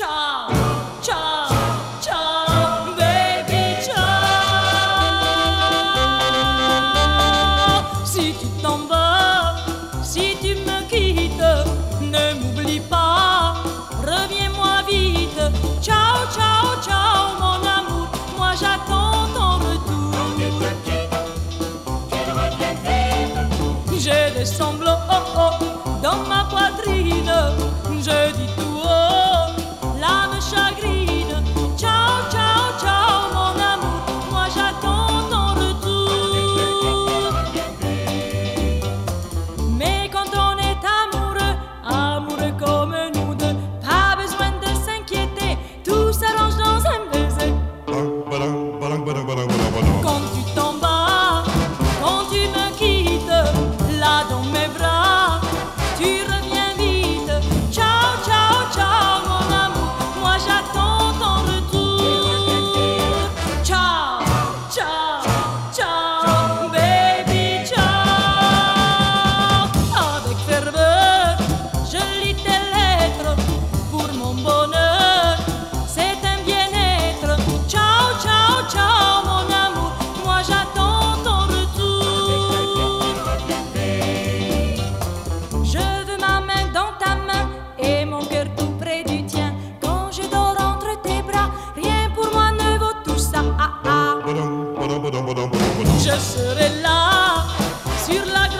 Ciao, ciao, ciao, baby ciao. Si tu t'en vas, si tu me quittes, ne m'oublie pas, reviens-moi vite. Ciao, ciao, ciao, mon amour, moi j'attends ton retour. J'ai des sanglots oh, oh, dans ma poitrine, je dis. bonheur, c'est un bien-être. Ciao, ciao, ciao, mon amour, moi j'attends ton retour. Je veux ma main dans ta main et mon cœur tout près du tien. Quand je dors entre tes bras, rien pour moi ne vaut tout ça. Ah, ah. Je serai là sur la